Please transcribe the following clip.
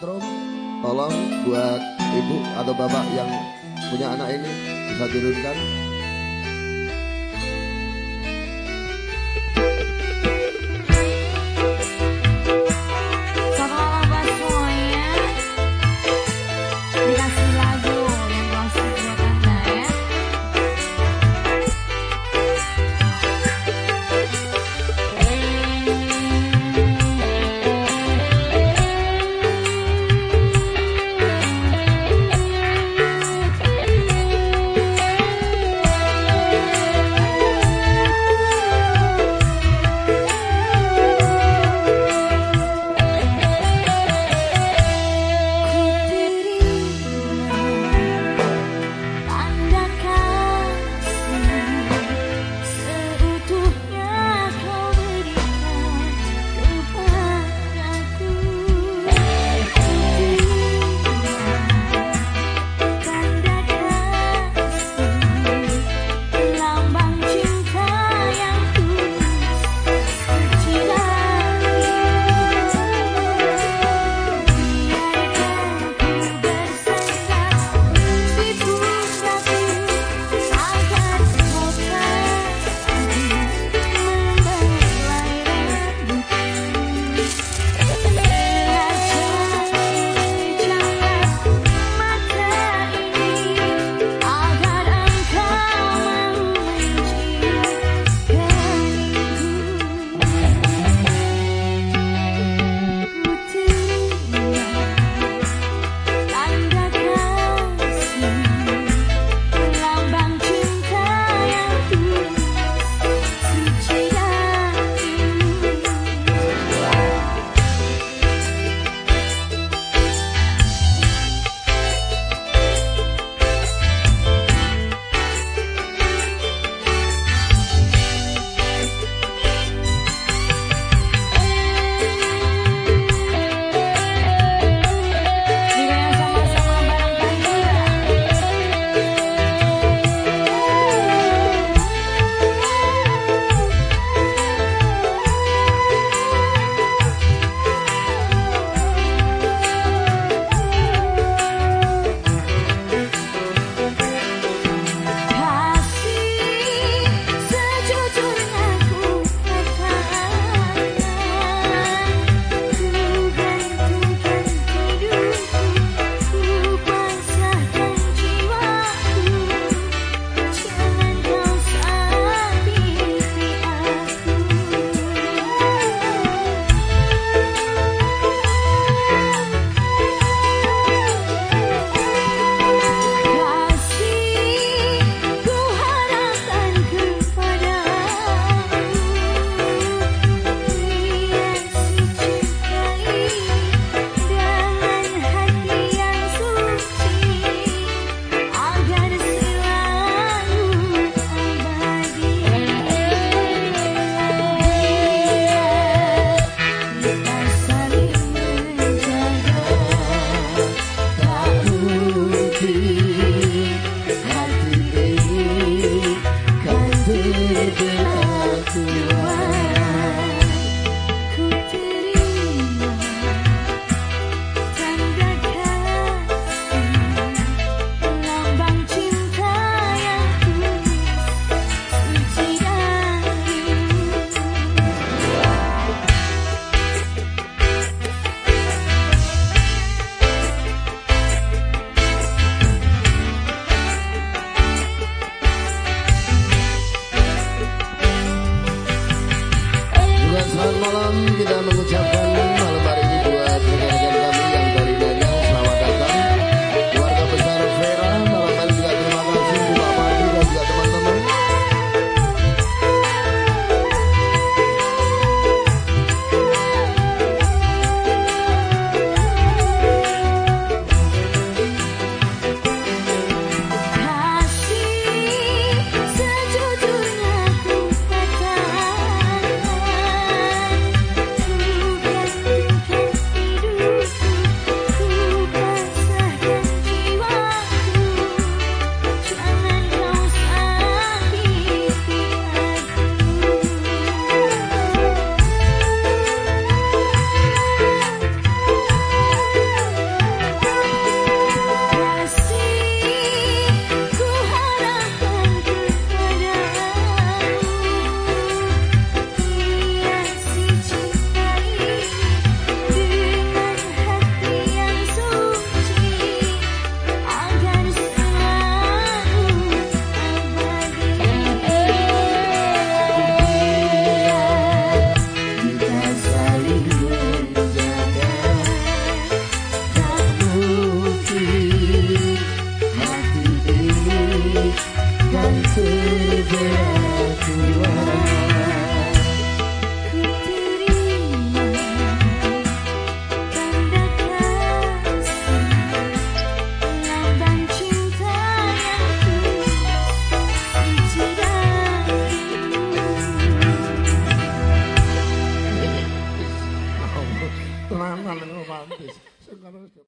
setrum tolong buat ibu atau bapak yang punya anak ini bisa turunkan selamat malam kita mengucapkan